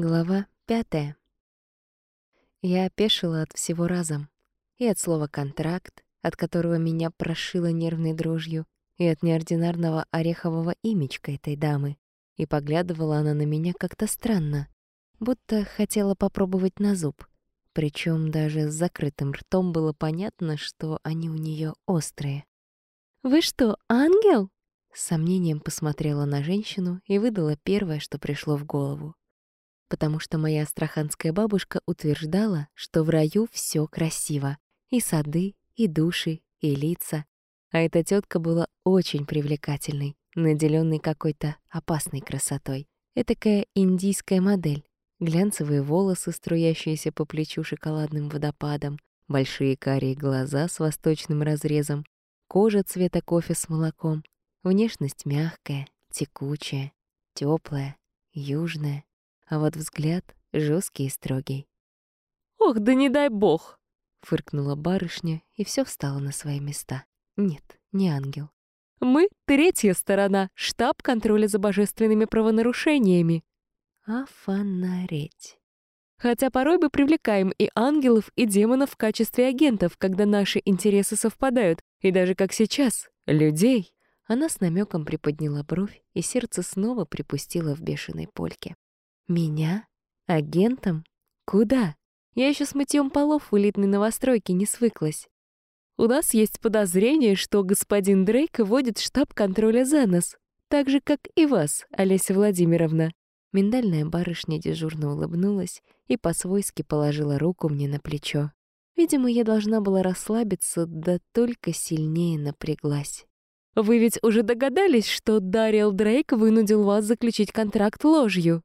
Глава пятая. Я опешила от всего разом. И от слова «контракт», от которого меня прошило нервной дрожью, и от неординарного орехового имечка этой дамы. И поглядывала она на меня как-то странно, будто хотела попробовать на зуб. Причем даже с закрытым ртом было понятно, что они у нее острые. «Вы что, ангел?» С сомнением посмотрела на женщину и выдала первое, что пришло в голову потому что моя астраханская бабушка утверждала, что в раю все красиво. И сады, и души, и лица. А эта тетка была очень привлекательной, наделенной какой-то опасной красотой. Этакая индийская модель. Глянцевые волосы, струящиеся по плечу шоколадным водопадом, большие карие глаза с восточным разрезом, кожа цвета кофе с молоком, внешность мягкая, текучая, теплая, южная а вот взгляд жесткий и строгий. «Ох, да не дай бог!» — фыркнула барышня, и все встало на свои места. Нет, не ангел. «Мы — третья сторона, штаб контроля за божественными правонарушениями». «Офонареть». Хотя порой мы привлекаем и ангелов, и демонов в качестве агентов, когда наши интересы совпадают, и даже как сейчас, людей. Она с намеком приподняла бровь, и сердце снова припустило в бешеной польке. Меня? Агентом? Куда? Я еще с мытьем полов в элитной новостройке не свыклась. У нас есть подозрение, что господин Дрейк вводит штаб контроля за нас, так же, как и вас, Олеся Владимировна. Миндальная барышня дежурно улыбнулась и по-свойски положила руку мне на плечо. Видимо, я должна была расслабиться, да только сильнее напряглась. «Вы ведь уже догадались, что Дариэл Дрейк вынудил вас заключить контракт ложью?»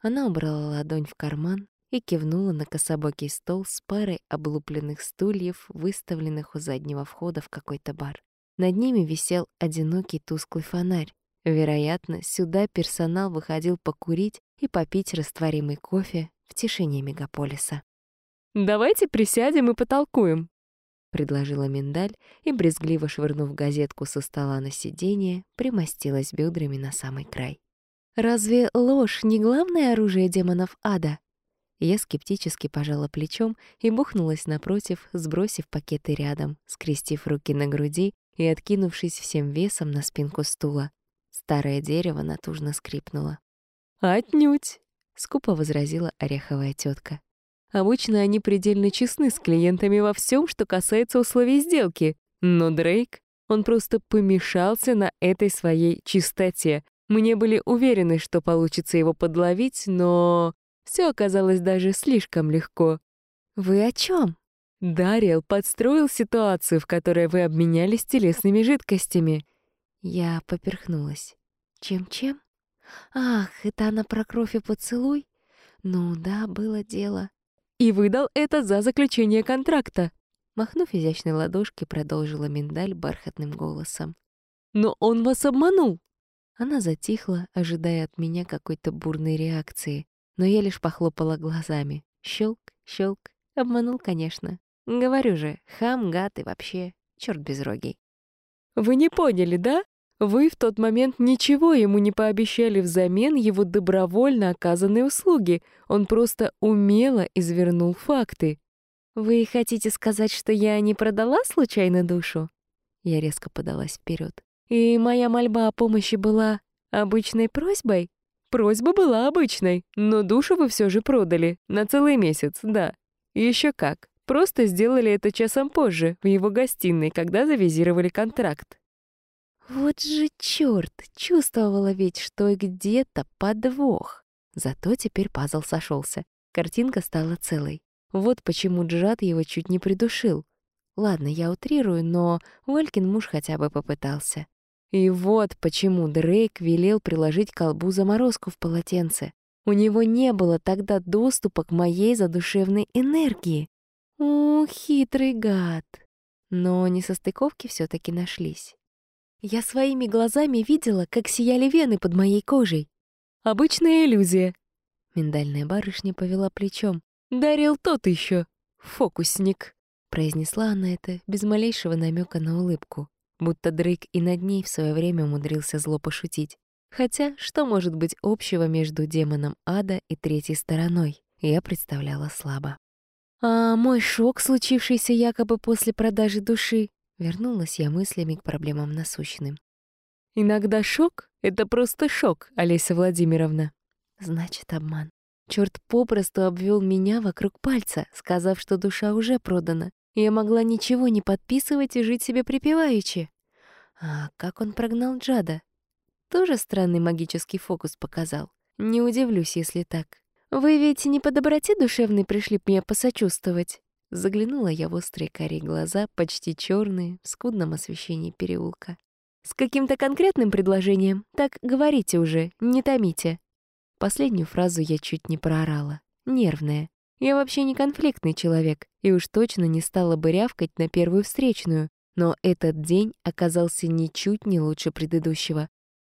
Она убрала ладонь в карман и кивнула на кособокий стол с парой облупленных стульев, выставленных у заднего входа в какой-то бар. Над ними висел одинокий тусклый фонарь. Вероятно, сюда персонал выходил покурить и попить растворимый кофе в тишине мегаполиса. «Давайте присядем и потолкуем», — предложила миндаль и, брезгливо швырнув газетку со стола на сиденье, примостилась бедрами на самый край. Разве ложь не главное оружие демонов ада? Я скептически пожала плечом и бухнулась напротив, сбросив пакеты рядом, скрестив руки на груди и откинувшись всем весом на спинку стула. Старое дерево натужно скрипнуло. «Отнюдь!» — скупо возразила ореховая тетка. «Обычно они предельно честны с клиентами во всем, что касается условий сделки. Но Дрейк, он просто помешался на этой своей чистоте, мне были уверены, что получится его подловить, но все оказалось даже слишком легко. «Вы о чем? Дариэл подстроил ситуацию, в которой вы обменялись телесными жидкостями. Я поперхнулась. Чем-чем? Ах, это она про кровь и поцелуй? Ну да, было дело. И выдал это за заключение контракта. Махнув изящной ладошки, продолжила миндаль бархатным голосом. Но он вас обманул. Она затихла, ожидая от меня какой-то бурной реакции, но я лишь похлопала глазами. Щелк, щелк. Обманул, конечно. Говорю же, хам, гад и вообще черт безрогий. «Вы не поняли, да? Вы в тот момент ничего ему не пообещали взамен его добровольно оказанной услуги. Он просто умело извернул факты». «Вы хотите сказать, что я не продала случайно душу?» Я резко подалась вперед. И моя мольба о помощи была обычной просьбой? Просьба была обычной, но душу вы все же продали. На целый месяц, да. Еще как. Просто сделали это часом позже, в его гостиной, когда завизировали контракт. Вот же черт! Чувствовала ведь, что где-то подвох. Зато теперь пазл сошелся. Картинка стала целой. Вот почему Джад его чуть не придушил. Ладно, я утрирую, но Валькин муж хотя бы попытался. И вот почему Дрейк велел приложить колбу заморозку в полотенце. У него не было тогда доступа к моей задушевной энергии. О, хитрый гад. Но несостыковки все таки нашлись. Я своими глазами видела, как сияли вены под моей кожей. Обычная иллюзия. Миндальная барышня повела плечом. Дарил тот еще фокусник. Произнесла она это без малейшего намека на улыбку будто Дрейк и над ней в свое время умудрился зло пошутить. Хотя, что может быть общего между демоном ада и третьей стороной, я представляла слабо. А мой шок, случившийся якобы после продажи души, вернулась я мыслями к проблемам насущным. Иногда шок — это просто шок, Олеся Владимировна. Значит, обман. Черт попросту обвел меня вокруг пальца, сказав, что душа уже продана, я могла ничего не подписывать и жить себе припеваючи. А как он прогнал Джада? Тоже странный магический фокус показал. Не удивлюсь, если так. «Вы ведь не по доброте душевной пришли мне посочувствовать?» Заглянула я в острые карие глаза, почти черные, в скудном освещении переулка. «С каким-то конкретным предложением? Так говорите уже, не томите». Последнюю фразу я чуть не проорала. Нервная. Я вообще не конфликтный человек, и уж точно не стала бы рявкать на первую встречную, но этот день оказался ничуть не лучше предыдущего.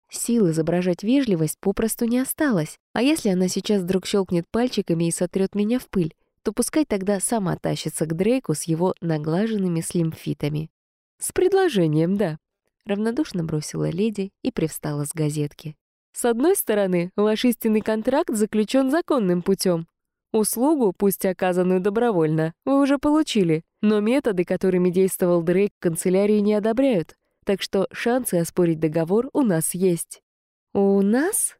Сил изображать вежливость попросту не осталось, а если она сейчас вдруг щелкнет пальчиками и сотрет меня в пыль, то пускай тогда сама тащится к Дрейку с его наглаженными слимфитами. «С предложением, да», — равнодушно бросила леди и привстала с газетки. «С одной стороны, ваш истинный контракт заключен законным путем, Услугу, пусть оказанную добровольно, вы уже получили, но методы, которыми действовал Дрейк, канцелярии не одобряют, так что шансы оспорить договор у нас есть. У нас?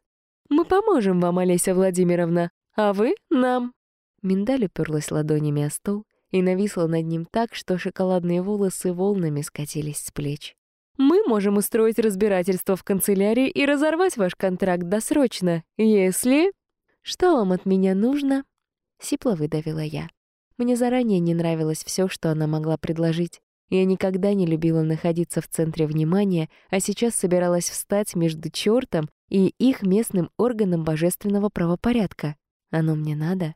Мы поможем вам, Олеся Владимировна, а вы — нам. Миндаль уперлась ладонями о стол и нависла над ним так, что шоколадные волосы волнами скатились с плеч. Мы можем устроить разбирательство в канцелярии и разорвать ваш контракт досрочно, если... Что вам от меня нужно? Сипло выдавила я. Мне заранее не нравилось все, что она могла предложить. Я никогда не любила находиться в центре внимания, а сейчас собиралась встать между чертом и их местным органом божественного правопорядка. Оно мне надо?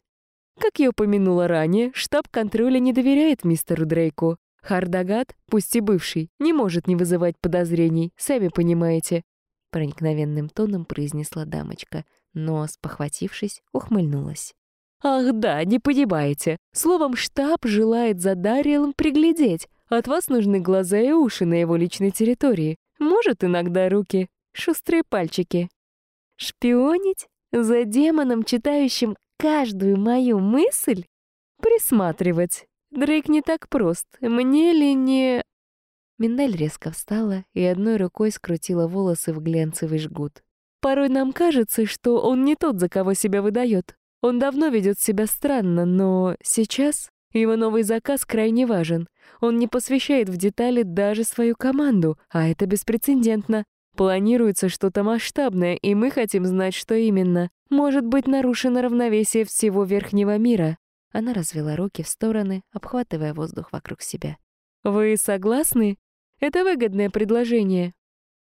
Как я упомянула ранее, штаб контроля не доверяет мистеру Дрейку. Хардагат, пусть и бывший, не может не вызывать подозрений, сами понимаете. Проникновенным тоном произнесла дамочка, но, спохватившись, ухмыльнулась. Ах да, не понимаете. Словом, штаб желает за Дариэлом приглядеть. От вас нужны глаза и уши на его личной территории. Может, иногда руки. Шустрые пальчики. Шпионить? За демоном, читающим каждую мою мысль? Присматривать. Дрейк не так прост. Мне ли не... Миндаль резко встала и одной рукой скрутила волосы в глянцевый жгут. Порой нам кажется, что он не тот, за кого себя выдает. Он давно ведет себя странно, но сейчас его новый заказ крайне важен. Он не посвящает в детали даже свою команду, а это беспрецедентно. Планируется что-то масштабное, и мы хотим знать, что именно. Может быть нарушено равновесие всего верхнего мира. Она развела руки в стороны, обхватывая воздух вокруг себя. Вы согласны? Это выгодное предложение.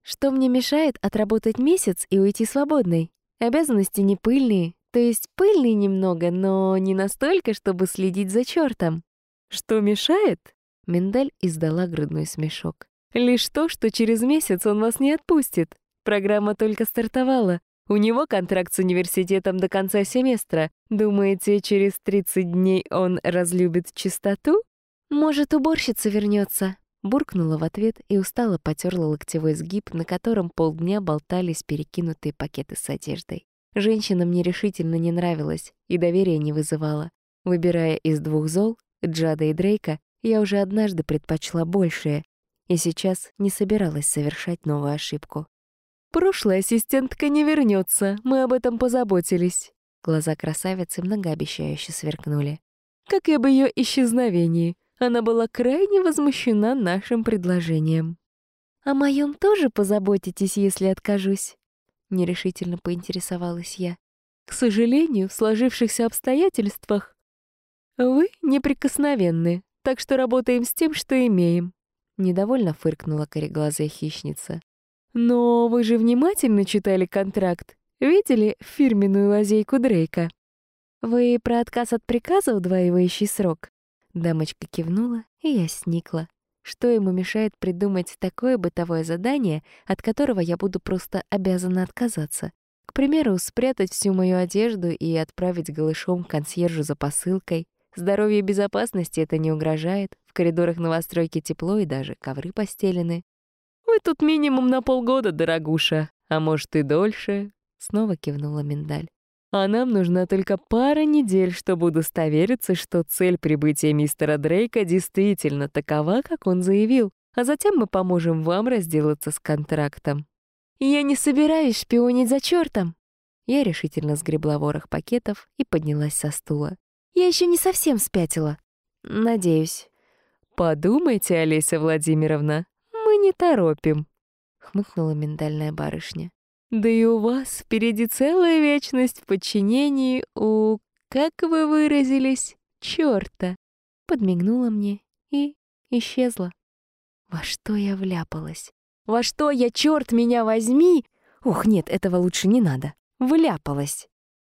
Что мне мешает отработать месяц и уйти свободной? Обязанности не пыльные, то есть пыльный немного, но не настолько, чтобы следить за чертом. Что мешает? Миндаль издала грудной смешок. Лишь то, что через месяц он вас не отпустит. Программа только стартовала. У него контракт с университетом до конца семестра. Думаете, через 30 дней он разлюбит чистоту? Может, уборщица вернется? Буркнула в ответ и устало потерла локтевой сгиб, на котором полдня болтались перекинутые пакеты с одеждой. Женщина мне решительно не нравилась и доверия не вызывала. Выбирая из двух зол, Джада и Дрейка, я уже однажды предпочла большее, и сейчас не собиралась совершать новую ошибку. «Прошлая ассистентка не вернется, мы об этом позаботились». Глаза красавицы многообещающе сверкнули. «Как и об ее исчезновении. Она была крайне возмущена нашим предложением». «О моем тоже позаботитесь, если откажусь?» Нерешительно поинтересовалась я. К сожалению, в сложившихся обстоятельствах вы неприкосновенны, так что работаем с тем, что имеем. Недовольно фыркнула кореглазая хищница. Но вы же внимательно читали контракт. Видели фирменную лазейку Дрейка? Вы про отказ от приказа, удваивающий срок? Дамочка кивнула, и я сникла. Что ему мешает придумать такое бытовое задание, от которого я буду просто обязана отказаться? К примеру, спрятать всю мою одежду и отправить голышом к консьержу за посылкой. Здоровью и безопасности это не угрожает. В коридорах новостройки тепло и даже ковры постелены. «Вы тут минимум на полгода, дорогуша, а может и дольше», — снова кивнула миндаль. «А нам нужна только пара недель, чтобы удостовериться, что цель прибытия мистера Дрейка действительно такова, как он заявил, а затем мы поможем вам разделаться с контрактом». «Я не собираюсь шпионить за чертом!» Я решительно сгребла ворох пакетов и поднялась со стула. «Я еще не совсем спятила. Надеюсь». «Подумайте, Олеся Владимировна, мы не торопим», — хмыкнула миндальная барышня. «Да и у вас впереди целая вечность в подчинении у, как вы выразились, чёрта». Подмигнула мне и исчезла. Во что я вляпалась? Во что я, черт меня возьми? Ух, нет, этого лучше не надо. Вляпалась.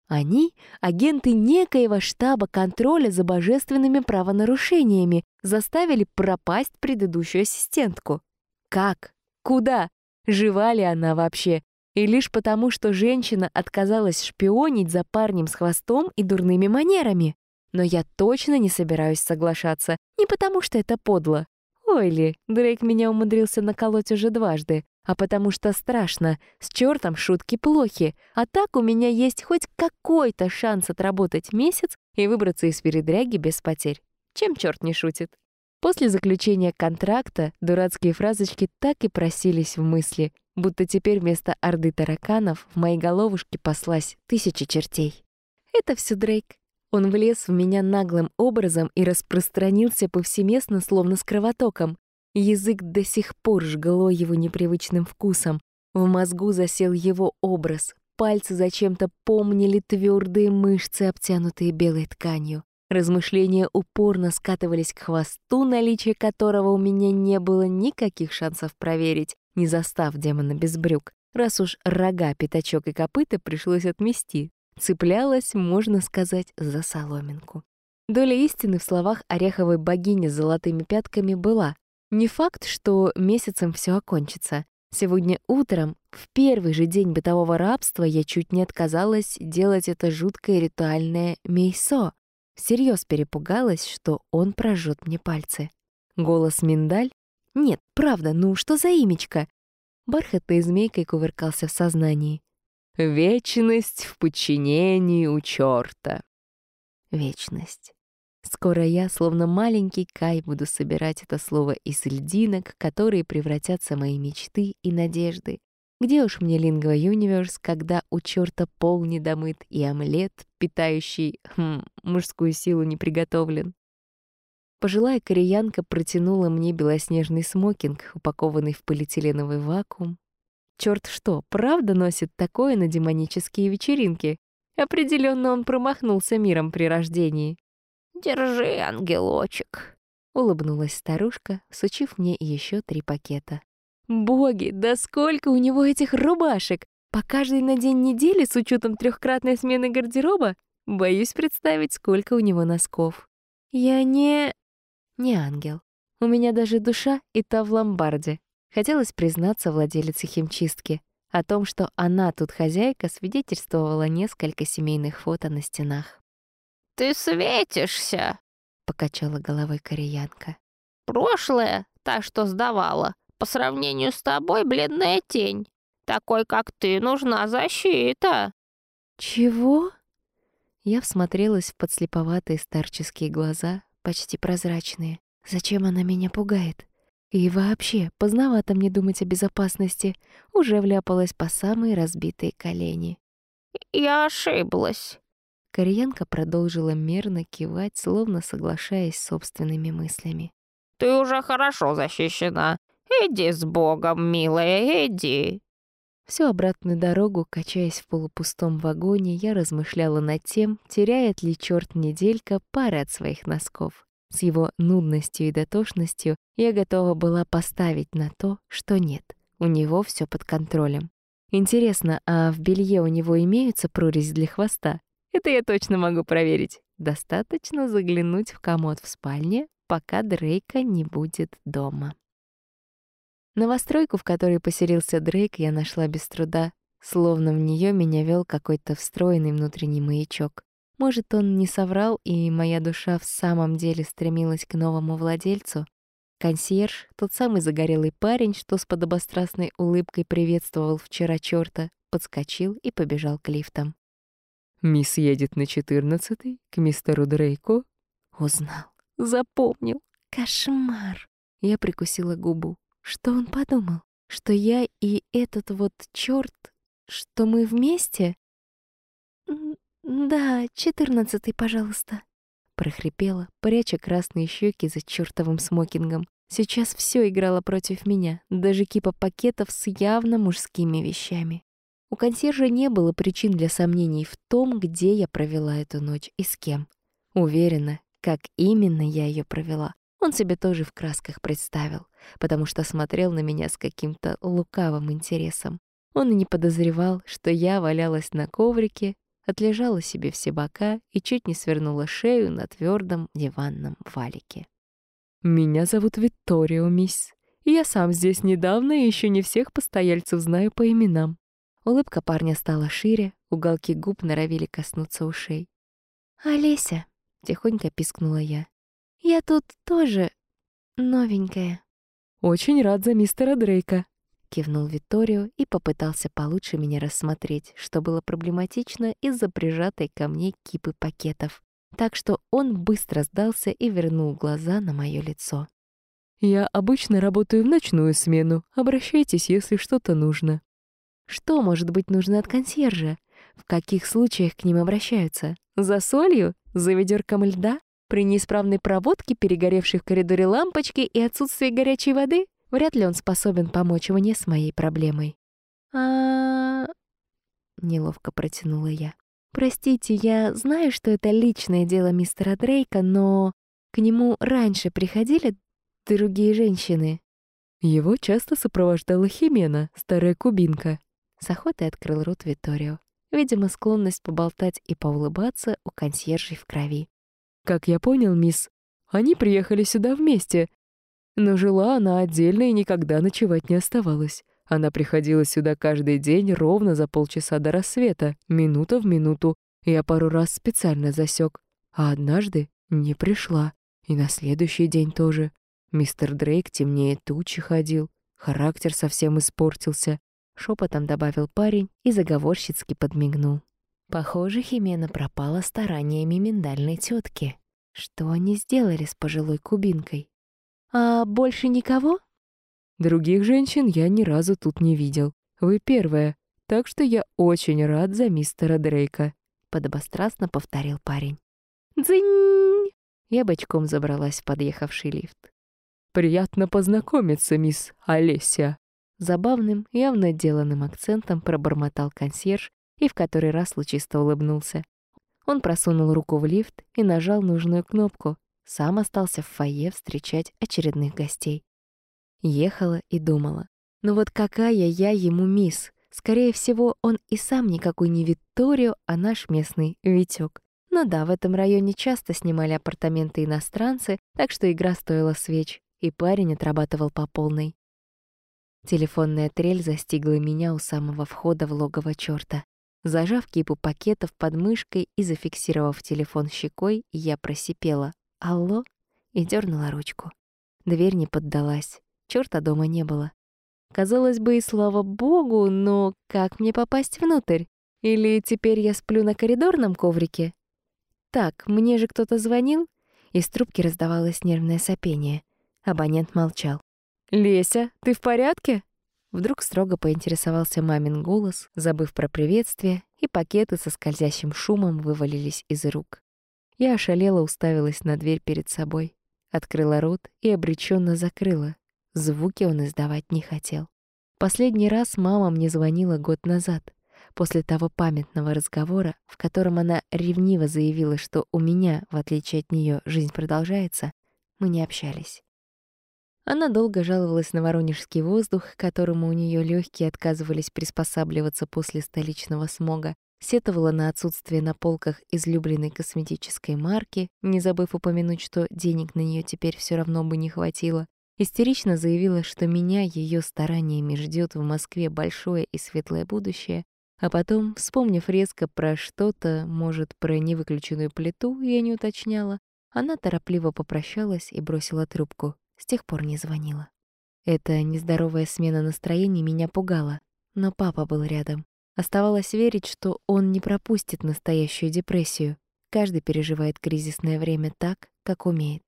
Они — агенты некоего штаба контроля за божественными правонарушениями, заставили пропасть предыдущую ассистентку. Как? Куда? Жива ли она вообще? И лишь потому, что женщина отказалась шпионить за парнем с хвостом и дурными манерами. Но я точно не собираюсь соглашаться. Не потому, что это подло. Ой ли, Дрейк меня умудрился наколоть уже дважды а потому что страшно. С чертом шутки плохи. А так у меня есть хоть какой-то шанс отработать месяц и выбраться из передряги без потерь. Чем черт не шутит? После заключения контракта дурацкие фразочки так и просились в мысли, будто теперь вместо орды тараканов в моей головушке паслась тысячи чертей. Это все Дрейк. Он влез в меня наглым образом и распространился повсеместно, словно с кровотоком. Язык до сих пор жгло его непривычным вкусом. В мозгу засел его образ. Пальцы зачем-то помнили твердые мышцы, обтянутые белой тканью. Размышления упорно скатывались к хвосту, наличие которого у меня не было никаких шансов проверить, не застав демона без брюк. Раз уж рога, пятачок и копыта пришлось отмести, цеплялась, можно сказать, за соломинку. Доля истины в словах ореховой богини с золотыми пятками была, не факт, что месяцем все окончится. Сегодня утром, в первый же день бытового рабства, я чуть не отказалась делать это жуткое ритуальное мейсо. Всерьез перепугалась, что он прожжет мне пальцы. Голос миндаль? Нет, правда, ну что за имечко? Бархатной змейкой кувыркался в сознании. «Вечность в подчинении у чёрта». Вечность. Скоро я, словно маленький Кай, буду собирать это слово из льдинок, которые превратятся в мои мечты и надежды. Где уж мне Лингва Юниверс, когда у черта пол недомыт и омлет, питающий хм, мужскую силу, не приготовлен? Пожилая кореянка протянула мне белоснежный смокинг, упакованный в полиэтиленовый вакуум. Черт что, правда носит такое на демонические вечеринки? Определенно он промахнулся миром при рождении. «Держи, ангелочек», — улыбнулась старушка, сучив мне еще три пакета. «Боги, да сколько у него этих рубашек! По каждой на день недели с учетом трехкратной смены гардероба? Боюсь представить, сколько у него носков. Я не... не ангел. У меня даже душа и та в ломбарде. Хотелось признаться владелице химчистки. О том, что она тут хозяйка, свидетельствовало несколько семейных фото на стенах. «Ты светишься!» — покачала головой кореянка. «Прошлое, та, что сдавала, по сравнению с тобой бледная тень. Такой, как ты, нужна защита». «Чего?» Я всмотрелась в подслеповатые старческие глаза, почти прозрачные. «Зачем она меня пугает?» И вообще, поздновато мне думать о безопасности. Уже вляпалась по самые разбитые колени. «Я ошиблась», Кореянка продолжила мерно кивать, словно соглашаясь с собственными мыслями. «Ты уже хорошо защищена. Иди с Богом, милая, иди!» Всю обратную дорогу, качаясь в полупустом вагоне, я размышляла над тем, теряет ли черт неделька пары от своих носков. С его нудностью и дотошностью я готова была поставить на то, что нет, у него все под контролем. Интересно, а в белье у него имеются прорези для хвоста? Это я точно могу проверить. Достаточно заглянуть в комод в спальне, пока Дрейка не будет дома. Новостройку, в которой поселился Дрейк, я нашла без труда, словно в нее меня вел какой-то встроенный внутренний маячок. Может, он не соврал, и моя душа в самом деле стремилась к новому владельцу? Консьерж, тот самый загорелый парень, что с подобострастной улыбкой приветствовал вчера чёрта, подскочил и побежал к лифтам. «Мисс едет на четырнадцатый, к мистеру Дрейку?» Узнал, запомнил. Кошмар. Я прикусила губу. Что он подумал? Что я и этот вот чёрт, что мы вместе? «Да, четырнадцатый, пожалуйста», — прохрипела, пряча красные щеки за чертовым смокингом. Сейчас все играло против меня, даже кипа пакетов с явно мужскими вещами. У консьержа не было причин для сомнений в том, где я провела эту ночь и с кем. Уверена, как именно я ее провела, он себе тоже в красках представил, потому что смотрел на меня с каким-то лукавым интересом. Он и не подозревал, что я валялась на коврике, отлежала себе все бока и чуть не свернула шею на твердом диванном валике. «Меня зовут Викторио, мисс. Я сам здесь недавно и еще не всех постояльцев знаю по именам». Улыбка парня стала шире, уголки губ норовили коснуться ушей. «Олеся», — тихонько пискнула я, — «я тут тоже новенькая». «Очень рад за мистера Дрейка», — кивнул Виторио и попытался получше меня рассмотреть, что было проблематично из-за прижатой ко мне кипы пакетов. Так что он быстро сдался и вернул глаза на мое лицо. «Я обычно работаю в ночную смену. Обращайтесь, если что-то нужно». Что может быть нужно от консьержа? В каких случаях к ним обращаются? За солью? За ведерком льда? При неисправной проводке, перегоревшей в коридоре лампочки и отсутствии горячей воды? Вряд ли он способен помочь мне с моей проблемой. а Неловко протянула я. «Простите, я знаю, что это личное дело мистера Дрейка, но к нему раньше приходили другие женщины». Его часто сопровождала Химена, старая кубинка. С охотой открыл рот Виторио. Видимо, склонность поболтать и поулыбаться у консьержей в крови. «Как я понял, мисс, они приехали сюда вместе, но жила она отдельно и никогда ночевать не оставалась. Она приходила сюда каждый день ровно за полчаса до рассвета, минута в минуту. Я пару раз специально засек, а однажды не пришла. И на следующий день тоже. Мистер Дрейк темнее тучи ходил, характер совсем испортился. Шепотом добавил парень и заговорщицки подмигнул. Похоже, Химена пропала стараниями миндальной тетки. Что они сделали с пожилой кубинкой? «А больше никого?» «Других женщин я ни разу тут не видел. Вы первая, так что я очень рад за мистера Дрейка», — подобострастно повторил парень. «Дзынь!» Я бочком забралась в подъехавший лифт. «Приятно познакомиться, мисс Олеся!» Забавным, явно деланным акцентом пробормотал консьерж и в который раз лучисто улыбнулся. Он просунул руку в лифт и нажал нужную кнопку, сам остался в фойе встречать очередных гостей. Ехала и думала. Ну вот какая я ему мисс? Скорее всего, он и сам никакой не Витторио, а наш местный Витёк. Ну да, в этом районе часто снимали апартаменты иностранцы, так что игра стоила свеч, и парень отрабатывал по полной. Телефонная трель застигла меня у самого входа в логово чёрта. Зажав кипу пакетов под мышкой и зафиксировав телефон щекой, я просипела. «Алло?» и дернула ручку. Дверь не поддалась. Чёрта дома не было. Казалось бы, и слава богу, но как мне попасть внутрь? Или теперь я сплю на коридорном коврике? Так, мне же кто-то звонил? Из трубки раздавалось нервное сопение. Абонент молчал. «Леся, ты в порядке?» Вдруг строго поинтересовался мамин голос, забыв про приветствие, и пакеты со скользящим шумом вывалились из рук. Я ошалела уставилась на дверь перед собой, открыла рот и обреченно закрыла. Звуки он издавать не хотел. Последний раз мама мне звонила год назад, после того памятного разговора, в котором она ревниво заявила, что у меня, в отличие от нее, жизнь продолжается, мы не общались. Она долго жаловалась на воронежский воздух, которому у нее легкие отказывались приспосабливаться после столичного смога, сетовала на отсутствие на полках излюбленной косметической марки, не забыв упомянуть, что денег на нее теперь все равно бы не хватило, истерично заявила, что меня ее стараниями ждет в Москве большое и светлое будущее, а потом, вспомнив резко про что-то, может, про невыключенную плиту, я не уточняла, она торопливо попрощалась и бросила трубку. С тех пор не звонила. Эта нездоровая смена настроений меня пугала, но папа был рядом. Оставалось верить, что он не пропустит настоящую депрессию. Каждый переживает кризисное время так, как умеет.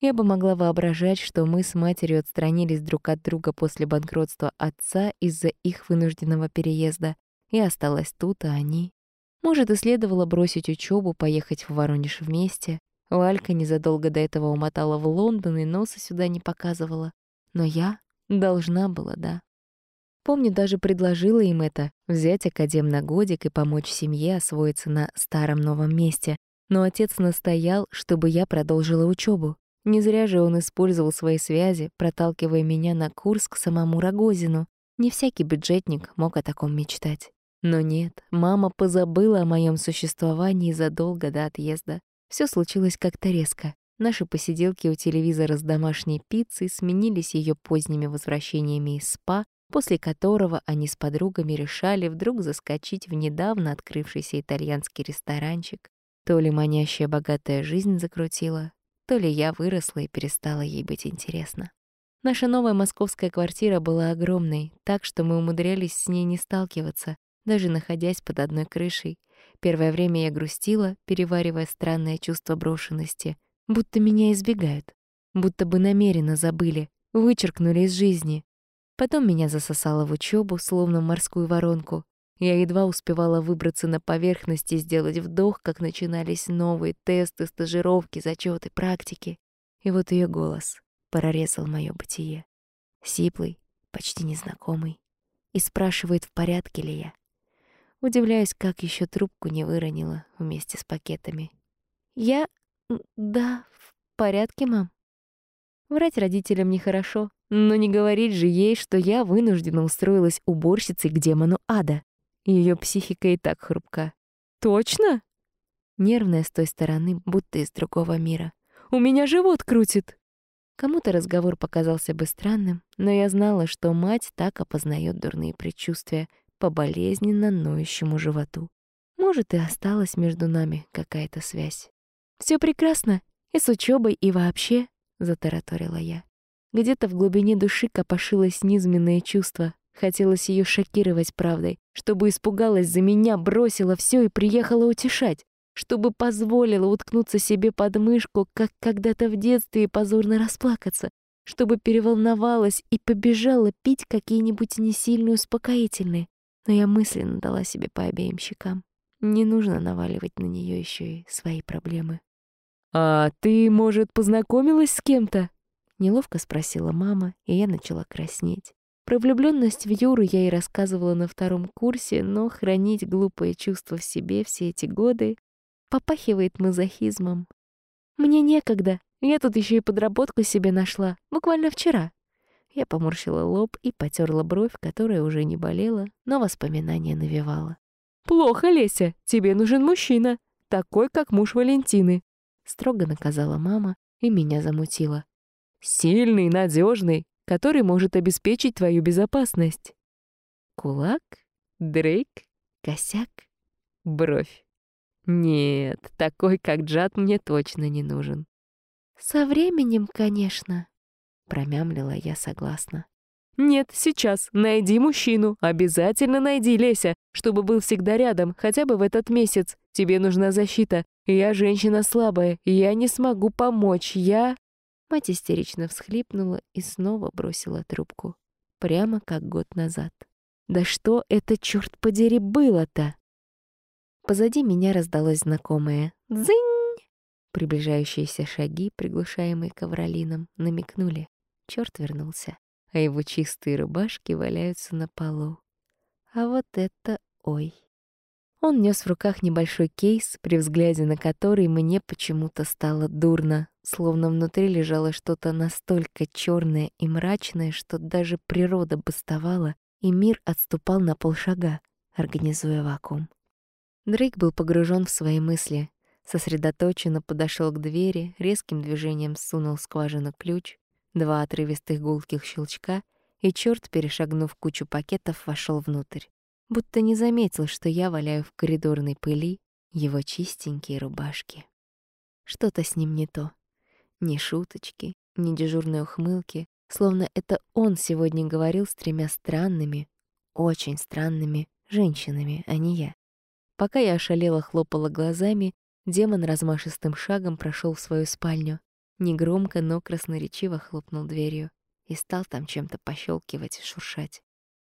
Я бы могла воображать, что мы с матерью отстранились друг от друга после банкротства отца из-за их вынужденного переезда. Я осталась тут, а они... Может, и следовало бросить учебу, поехать в Воронеж вместе. Валька незадолго до этого умотала в Лондон и носа сюда не показывала. Но я должна была, да. Помню, даже предложила им это — взять академ на годик и помочь семье освоиться на старом новом месте. Но отец настоял, чтобы я продолжила учебу. Не зря же он использовал свои связи, проталкивая меня на курс к самому Рогозину. Не всякий бюджетник мог о таком мечтать. Но нет, мама позабыла о моем существовании задолго до отъезда. Все случилось как-то резко. Наши посиделки у телевизора с домашней пиццей сменились ее поздними возвращениями из спа, после которого они с подругами решали вдруг заскочить в недавно открывшийся итальянский ресторанчик. То ли манящая богатая жизнь закрутила, то ли я выросла и перестала ей быть интересна. Наша новая московская квартира была огромной, так что мы умудрялись с ней не сталкиваться, даже находясь под одной крышей. Первое время я грустила, переваривая странное чувство брошенности, будто меня избегают, будто бы намеренно забыли, вычеркнули из жизни. Потом меня засосало в учебу, словно морскую воронку, я едва успевала выбраться на поверхность и сделать вдох, как начинались новые тесты, стажировки, зачеты, практики. И вот ее голос прорезал мое бытие. Сиплый, почти незнакомый. И спрашивает, в порядке ли я. Удивляюсь, как еще трубку не выронила вместе с пакетами. Я... да, в порядке, мам. Врать родителям нехорошо, но не говорить же ей, что я вынуждена устроилась уборщицей к демону ада. Ее психика и так хрупка. «Точно?» Нервная с той стороны, будто из другого мира. «У меня живот крутит!» Кому-то разговор показался бы странным, но я знала, что мать так опознает дурные предчувствия по болезненно ноющему животу. Может, и осталась между нами какая-то связь. Все прекрасно, и с учебой, и вообще», — затараторила я. Где-то в глубине души копошилось низменное чувство, Хотелось ее шокировать правдой, чтобы испугалась за меня, бросила все и приехала утешать, чтобы позволила уткнуться себе под мышку, как когда-то в детстве, и позорно расплакаться, чтобы переволновалась и побежала пить какие-нибудь несильные успокоительные. Но я мысленно дала себе по обеим щекам. Не нужно наваливать на нее еще и свои проблемы. «А ты, может, познакомилась с кем-то?» Неловко спросила мама, и я начала краснеть. Про влюбленность в Юру я и рассказывала на втором курсе, но хранить глупые чувства в себе все эти годы попахивает мазохизмом. Мне некогда, я тут еще и подработку себе нашла, буквально вчера. Я поморщила лоб и потерла бровь, которая уже не болела, но воспоминания навевала. «Плохо, Леся, тебе нужен мужчина, такой, как муж Валентины», — строго наказала мама и меня замутила. «Сильный, надежный, который может обеспечить твою безопасность. Кулак, Дрейк, косяк, бровь. Нет, такой, как Джад, мне точно не нужен. Со временем, конечно, промямлила я согласно. Нет, сейчас. Найди мужчину. Обязательно найди, Леся, чтобы был всегда рядом, хотя бы в этот месяц. Тебе нужна защита. Я женщина слабая, я не смогу помочь. Я... Мать истерично всхлипнула и снова бросила трубку. Прямо как год назад. Да что это, черт подери, было-то? Позади меня раздалось знакомое «Дзынь!». Приближающиеся шаги, приглушаемые ковролином, намекнули. Черт вернулся, а его чистые рубашки валяются на полу. А вот это ой. Он нес в руках небольшой кейс, при взгляде на который мне почему-то стало дурно словно внутри лежало что-то настолько черное и мрачное, что даже природа бастовала, и мир отступал на полшага, организуя вакуум. Дрейк был погружен в свои мысли, сосредоточенно подошел к двери, резким движением сунул скважину ключ, два отрывистых гулких щелчка, и черт, перешагнув кучу пакетов, вошел внутрь. Будто не заметил, что я валяю в коридорной пыли его чистенькие рубашки. Что-то с ним не то. Ни шуточки, ни дежурной ухмылки, словно это он сегодня говорил с тремя странными, очень странными женщинами, а не я. Пока я ошалела хлопала глазами, демон размашистым шагом прошел в свою спальню, негромко, но красноречиво хлопнул дверью и стал там чем-то пощелкивать шуршать.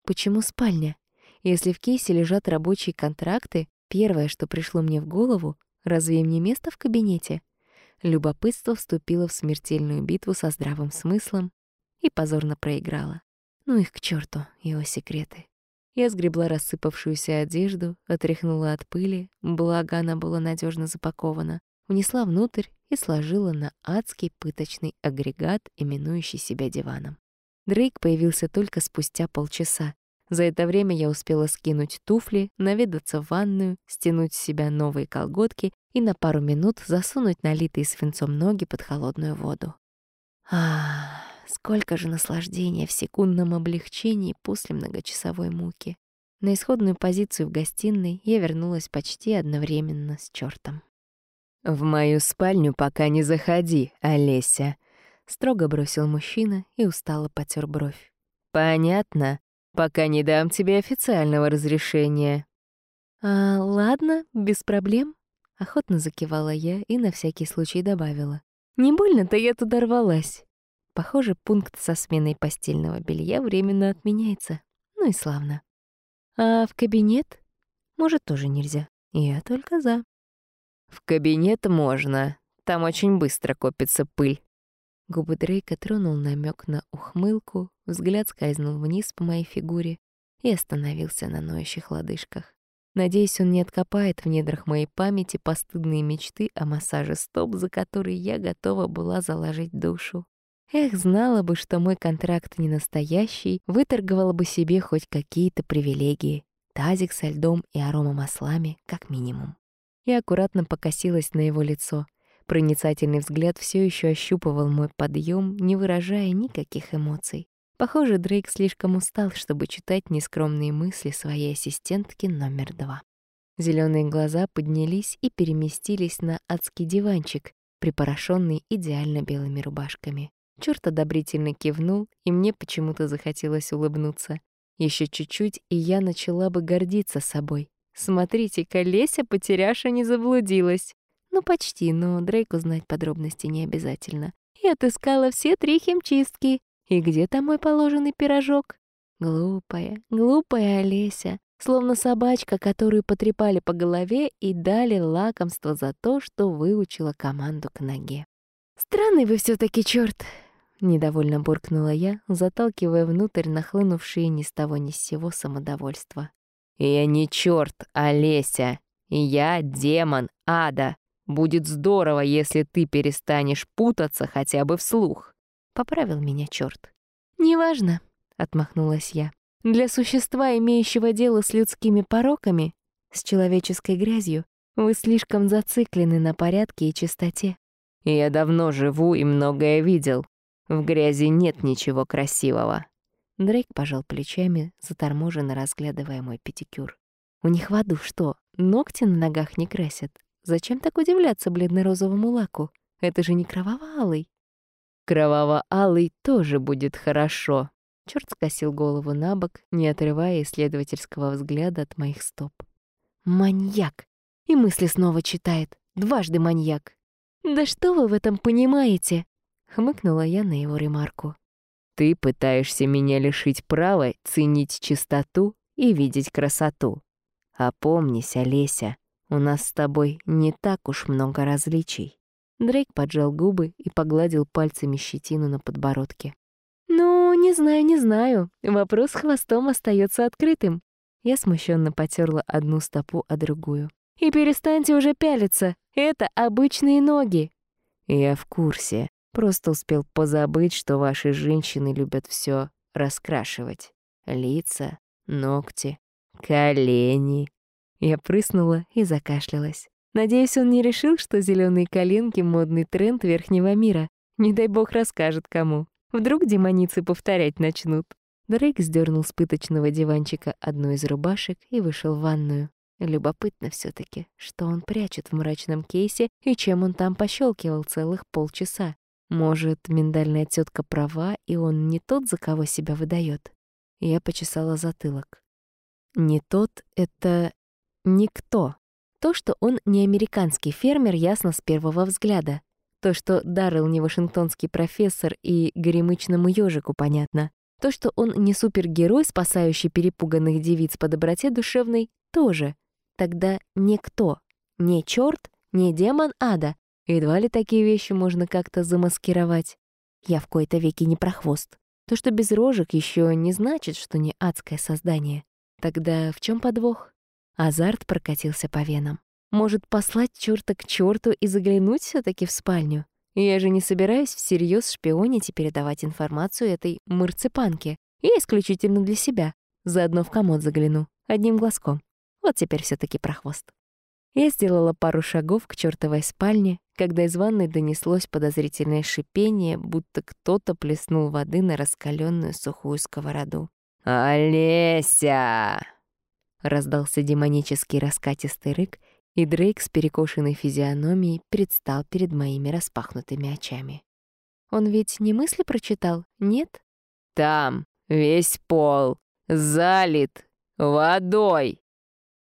Почему спальня? Если в кейсе лежат рабочие контракты, первое, что пришло мне в голову, разве им не место в кабинете? Любопытство вступило в смертельную битву со здравым смыслом и позорно проиграла. Ну их к черту, его секреты. Я сгребла рассыпавшуюся одежду, отряхнула от пыли, благо она была надежно запакована, внесла внутрь и сложила на адский пыточный агрегат, именующий себя диваном. Дрейк появился только спустя полчаса. За это время я успела скинуть туфли, наведаться в ванную, стянуть с себя новые колготки и на пару минут засунуть налитые свинцом ноги под холодную воду. Ах, сколько же наслаждения в секундном облегчении после многочасовой муки. На исходную позицию в гостиной я вернулась почти одновременно с чёртом. «В мою спальню пока не заходи, Олеся», — строго бросил мужчина и устало потер бровь. «Понятно, пока не дам тебе официального разрешения». «А, ладно, без проблем», Охотно закивала я и на всякий случай добавила. «Не больно-то я туда рвалась». Похоже, пункт со сменой постельного белья временно отменяется. Ну и славно. А в кабинет? Может, тоже нельзя. Я только за. В кабинет можно. Там очень быстро копится пыль. Губы Дрейка тронул намек на ухмылку, взгляд скользнул вниз по моей фигуре и остановился на ноющих лодыжках. Надеюсь, он не откопает в недрах моей памяти постыдные мечты о массаже стоп, за которые я готова была заложить душу. Эх, знала бы, что мой контракт не настоящий, выторговала бы себе хоть какие-то привилегии. Тазик со льдом и аромамаслами, как минимум. Я аккуратно покосилась на его лицо. Проницательный взгляд все еще ощупывал мой подъем, не выражая никаких эмоций. Похоже, Дрейк слишком устал, чтобы читать нескромные мысли своей ассистентки номер два. Зеленые глаза поднялись и переместились на адский диванчик, припорошенный идеально белыми рубашками. Чёрт одобрительно кивнул, и мне почему-то захотелось улыбнуться. Еще чуть-чуть, и я начала бы гордиться собой. Смотрите-ка, Леся потеряша не заблудилась. Ну, почти, но Дрейку знать подробности не обязательно. И отыскала все три химчистки. И где там мой положенный пирожок? Глупая, глупая Олеся, словно собачка, которую потрепали по голове и дали лакомство за то, что выучила команду к ноге. «Странный вы все таки черт! недовольно буркнула я, заталкивая внутрь нахлынувшие ни с того ни с сего самодовольство. «Я не черт, Олеся! Я демон ада! Будет здорово, если ты перестанешь путаться хотя бы вслух!» Поправил меня чёрт. «Неважно», — отмахнулась я. «Для существа, имеющего дело с людскими пороками, с человеческой грязью, вы слишком зациклены на порядке и чистоте». «Я давно живу и многое видел. В грязи нет ничего красивого». Дрейк пожал плечами, заторможенно разглядывая мой педикюр. «У них в аду что, ногти на ногах не красят? Зачем так удивляться бледно-розовому лаку? Это же не кровавый. Кроваво-алый тоже будет хорошо. Чёрт скосил голову на бок, не отрывая исследовательского взгляда от моих стоп. Маньяк! И мысли снова читает. Дважды маньяк. «Да что вы в этом понимаете?» — хмыкнула я на его ремарку. «Ты пытаешься меня лишить права ценить чистоту и видеть красоту. Опомнись, Олеся, у нас с тобой не так уж много различий». Дрейк поджал губы и погладил пальцами щетину на подбородке. «Ну, не знаю, не знаю. Вопрос хвостом остается открытым». Я смущенно потерла одну стопу, а другую. «И перестаньте уже пялиться. Это обычные ноги». «Я в курсе. Просто успел позабыть, что ваши женщины любят все раскрашивать. Лица, ногти, колени». Я прыснула и закашлялась. Надеюсь, он не решил, что зеленые коленки — модный тренд верхнего мира. Не дай бог расскажет кому. Вдруг демоницы повторять начнут. Дрейк сдернул с пыточного диванчика одну из рубашек и вышел в ванную. Любопытно все таки что он прячет в мрачном кейсе и чем он там пощелкивал целых полчаса. Может, миндальная тетка права, и он не тот, за кого себя выдает. Я почесала затылок. Не тот — это никто. То, что он не американский фермер, ясно с первого взгляда. То, что Даррелл не вашингтонский профессор и горемычному ежику понятно. То, что он не супергерой, спасающий перепуганных девиц по доброте душевной, тоже. Тогда никто. Не черт, не демон ада. Едва ли такие вещи можно как-то замаскировать. Я в кои-то веки не прохвост. То, что без рожек, еще не значит, что не адское создание. Тогда в чем подвох? Азарт прокатился по венам. Может, послать чёрта к чёрту и заглянуть все таки в спальню? Я же не собираюсь всерьез шпионить и передавать информацию этой марципанке. Я исключительно для себя. Заодно в комод загляну, одним глазком. Вот теперь все таки прохвост. Я сделала пару шагов к чёртовой спальне, когда из ванной донеслось подозрительное шипение, будто кто-то плеснул воды на раскаленную сухую сковороду. «Олеся!» — раздался демонический раскатистый рык, и Дрейк с перекошенной физиономией предстал перед моими распахнутыми очами. Он ведь не мысли прочитал, нет? «Там весь пол залит водой!»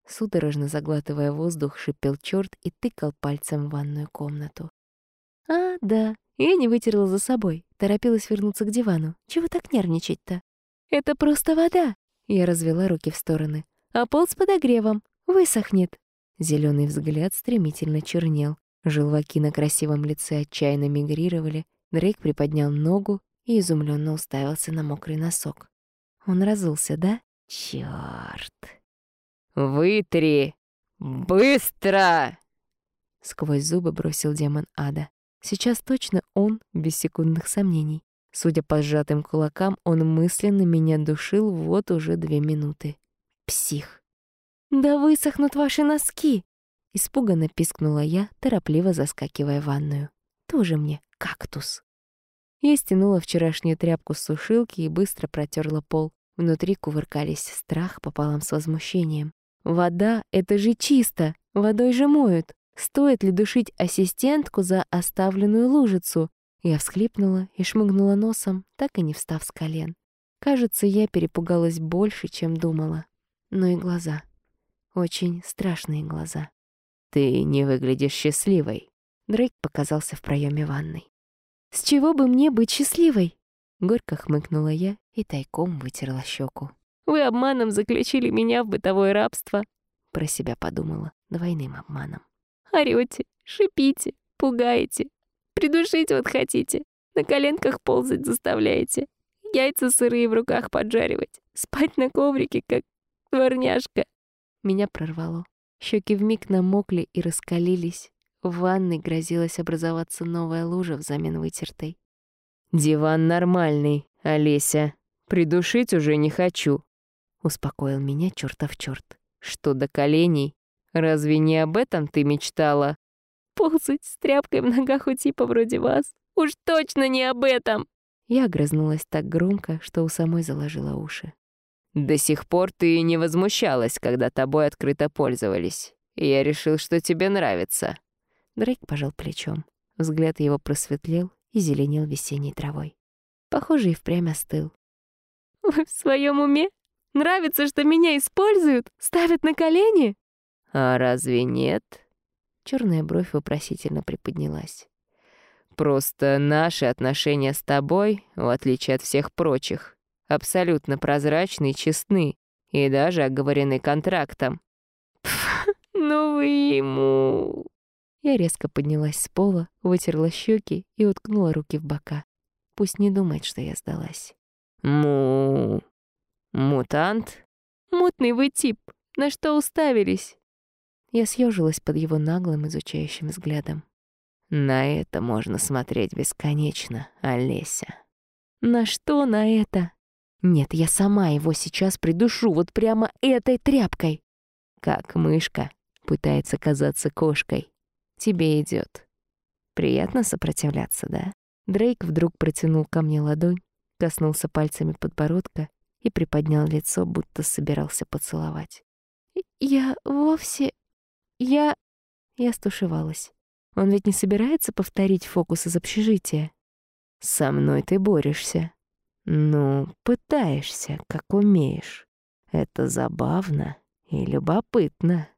Судорожно заглатывая воздух, шипел черт и тыкал пальцем в ванную комнату. «А, да, я не вытерла за собой, торопилась вернуться к дивану. Чего так нервничать-то?» «Это просто вода!» Я развела руки в стороны. «А пол с подогревом. Высохнет. Зеленый взгляд стремительно чернел. Желваки на красивом лице отчаянно мигрировали. Дрейк приподнял ногу и изумленно уставился на мокрый носок. Он разулся, да? Чёрт! «Вытри! Быстро!» Сквозь зубы бросил демон ада. Сейчас точно он, без секундных сомнений. Судя по сжатым кулакам, он мысленно меня душил вот уже две минуты. Псих. «Да высохнут ваши носки!» Испуганно пискнула я, торопливо заскакивая в ванную. «Тоже мне кактус!» Я стянула вчерашнюю тряпку с сушилки и быстро протерла пол. Внутри кувыркались страх пополам с возмущением. «Вода — это же чисто! Водой же моют! Стоит ли душить ассистентку за оставленную лужицу?» Я всхлипнула и шмыгнула носом, так и не встав с колен. Кажется, я перепугалась больше, чем думала. Но и глаза. Очень страшные глаза. «Ты не выглядишь счастливой», — Дрейк показался в проеме ванной. «С чего бы мне быть счастливой?» Горько хмыкнула я и тайком вытерла щеку. «Вы обманом заключили меня в бытовое рабство», — про себя подумала, двойным обманом. «Орёте, шипите, пугаете, придушить вот хотите, на коленках ползать заставляете, яйца сырые в руках поджаривать, спать на коврике, как дворняжка, меня прорвало. Щеки вмиг намокли и раскалились. В ванной грозилась образоваться новая лужа взамен вытертой. «Диван нормальный, Олеся. Придушить уже не хочу», — успокоил меня чертов черт. «Что до коленей? Разве не об этом ты мечтала?» «Ползать с тряпкой в ногах у типа вроде вас? Уж точно не об этом!» Я огрызнулась так громко, что у самой заложила уши. До сих пор ты не возмущалась, когда тобой открыто пользовались. Я решил, что тебе нравится». Дрейк пожал плечом. Взгляд его просветлел и зеленел весенней травой. Похоже, и впрямь остыл. «Вы в своем уме? Нравится, что меня используют? Ставят на колени?» «А разве нет?» Черная бровь вопросительно приподнялась. «Просто наши отношения с тобой, в отличие от всех прочих, абсолютно прозрачны и честны, и даже оговорены контрактом. Пф, ну вы ему... Я резко поднялась с пола, вытерла щеки и уткнула руки в бока. Пусть не думает, что я сдалась. Му... Мутант? Мутный вы тип. На что уставились? Я съежилась под его наглым изучающим взглядом. На это можно смотреть бесконечно, Олеся. На что на это? Нет, я сама его сейчас придушу вот прямо этой тряпкой. Как мышка пытается казаться кошкой. Тебе идет. Приятно сопротивляться, да? Дрейк вдруг протянул ко мне ладонь, коснулся пальцами подбородка и приподнял лицо, будто собирался поцеловать. «Я вовсе... Я...» Я стушевалась. Он ведь не собирается повторить фокус из общежития. Со мной ты борешься. Ну, пытаешься, как умеешь. Это забавно и любопытно.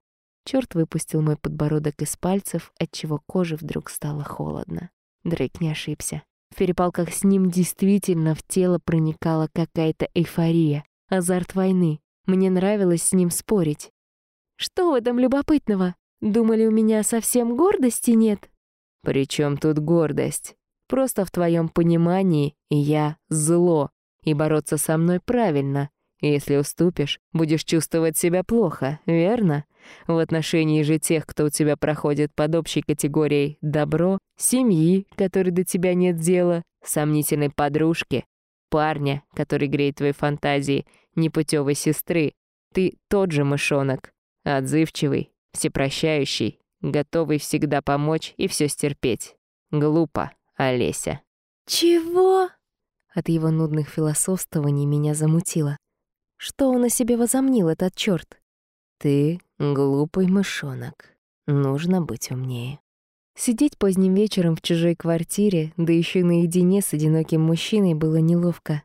Черт выпустил мой подбородок из пальцев, отчего коже вдруг стало холодно. Дрейк не ошибся. В перепалках с ним действительно в тело проникала какая-то эйфория, азарт войны. Мне нравилось с ним спорить. «Что в этом любопытного? Думали, у меня совсем гордости нет?» «При чем тут гордость? Просто в твоем понимании я зло, и бороться со мной правильно. Если уступишь, будешь чувствовать себя плохо, верно? В отношении же тех, кто у тебя проходит под общей категорией «добро», семьи, которой до тебя нет дела, сомнительной подружки, парня, который греет твои фантазии, непутевой сестры, ты тот же мышонок, отзывчивый, всепрощающий, готовый всегда помочь и все стерпеть. Глупо, Олеся. «Чего?» От его нудных философствований меня замутило. Что он о себе возомнил, этот чёрт? Ты глупый мышонок. Нужно быть умнее. Сидеть поздним вечером в чужой квартире, да еще наедине с одиноким мужчиной, было неловко.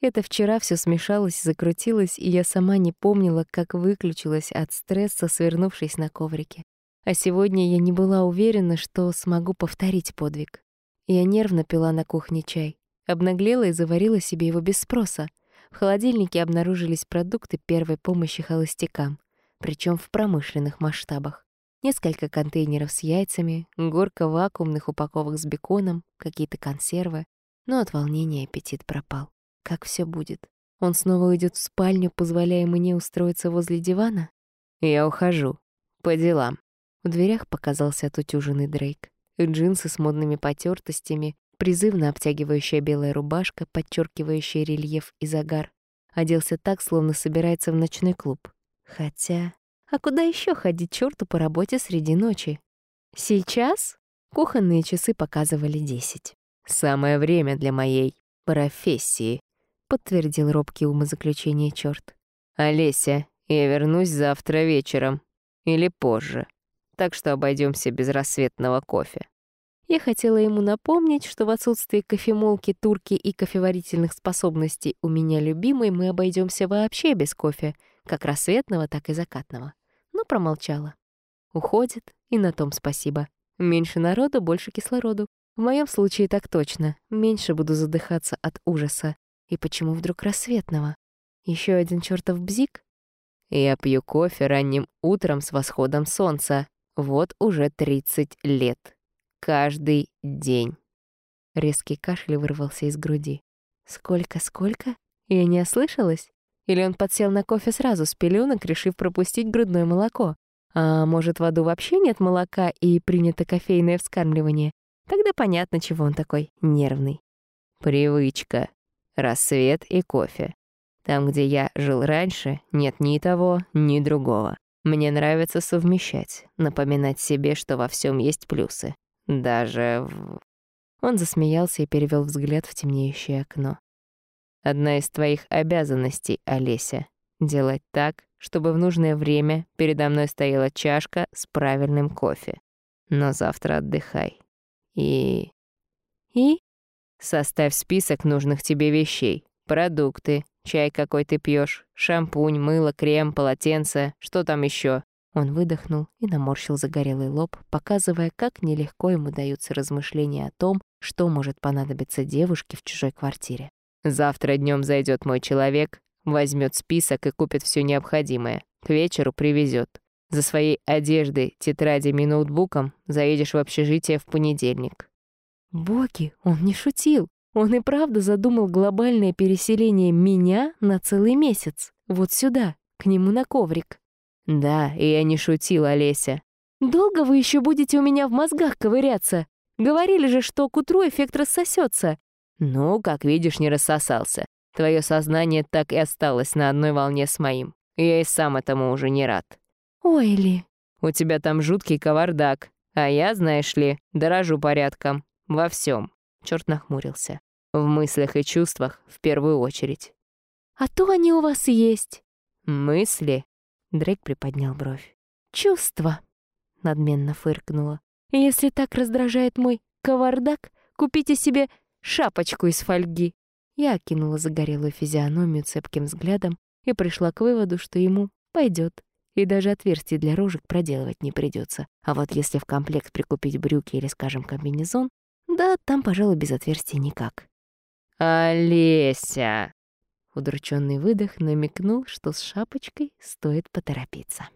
Это вчера все смешалось, закрутилось, и я сама не помнила, как выключилась от стресса, свернувшись на коврике. А сегодня я не была уверена, что смогу повторить подвиг. Я нервно пила на кухне чай, обнаглела и заварила себе его без спроса — в холодильнике обнаружились продукты первой помощи холостякам, причем в промышленных масштабах. Несколько контейнеров с яйцами, горка вакуумных упаковок с беконом, какие-то консервы. Но от волнения аппетит пропал. Как все будет? Он снова уйдет в спальню, позволяя мне устроиться возле дивана? Я ухожу. По делам. В дверях показался отутюженный Дрейк. Джинсы с модными потертостями, призывно обтягивающая белая рубашка, подчеркивающая рельеф и загар. Оделся так, словно собирается в ночной клуб. Хотя... А куда еще ходить черту по работе среди ночи? Сейчас? Кухонные часы показывали десять. «Самое время для моей профессии», — подтвердил робкий умозаключение черт. «Олеся, я вернусь завтра вечером. Или позже. Так что обойдемся без рассветного кофе». Я хотела ему напомнить, что в отсутствие кофемолки, турки и кофеварительных способностей у меня любимой мы обойдемся вообще без кофе, как рассветного, так и закатного. Но промолчала. Уходит, и на том спасибо. Меньше народу, больше кислороду. В моем случае так точно. Меньше буду задыхаться от ужаса. И почему вдруг рассветного? Еще один чертов бзик? Я пью кофе ранним утром с восходом солнца. Вот уже 30 лет каждый день. Резкий кашель вырвался из груди. Сколько, сколько? Я не ослышалась? Или он подсел на кофе сразу с пеленок, решив пропустить грудное молоко? А может, в аду вообще нет молока и принято кофейное вскармливание? Тогда понятно, чего он такой нервный. Привычка. Рассвет и кофе. Там, где я жил раньше, нет ни того, ни другого. Мне нравится совмещать, напоминать себе, что во всем есть плюсы. Даже в... Он засмеялся и перевел взгляд в темнеющее окно. «Одна из твоих обязанностей, Олеся, делать так, чтобы в нужное время передо мной стояла чашка с правильным кофе. Но завтра отдыхай. И... И? Составь список нужных тебе вещей. Продукты, чай какой ты пьешь, шампунь, мыло, крем, полотенце, что там еще. Он выдохнул и наморщил загорелый лоб, показывая, как нелегко ему даются размышления о том, что может понадобиться девушке в чужой квартире. «Завтра днем зайдет мой человек, возьмет список и купит все необходимое. К вечеру привезет. За своей одеждой, тетрадями и ноутбуком заедешь в общежитие в понедельник». Боги, он не шутил. Он и правда задумал глобальное переселение меня на целый месяц. Вот сюда, к нему на коврик. «Да, и я не шутил, Олеся». «Долго вы еще будете у меня в мозгах ковыряться? Говорили же, что к утру эффект рассосется. «Ну, как видишь, не рассосался. Твое сознание так и осталось на одной волне с моим. Я и сам этому уже не рад». «Ой, Ли». «У тебя там жуткий кавардак, а я, знаешь ли, дорожу порядком. Во всем. Черт нахмурился. В мыслях и чувствах в первую очередь. «А то они у вас есть». «Мысли?» Дрейк приподнял бровь. «Чувство!» — надменно фыркнула. «Если так раздражает мой кавардак, купите себе шапочку из фольги. Я окинула загорелую физиономию цепким взглядом и пришла к выводу, что ему пойдет. И даже отверстий для рожек проделывать не придется. А вот если в комплект прикупить брюки или, скажем, комбинезон, да, там, пожалуй, без отверстий никак. «Олеся!» Удрученный выдох намекнул, что с шапочкой стоит поторопиться.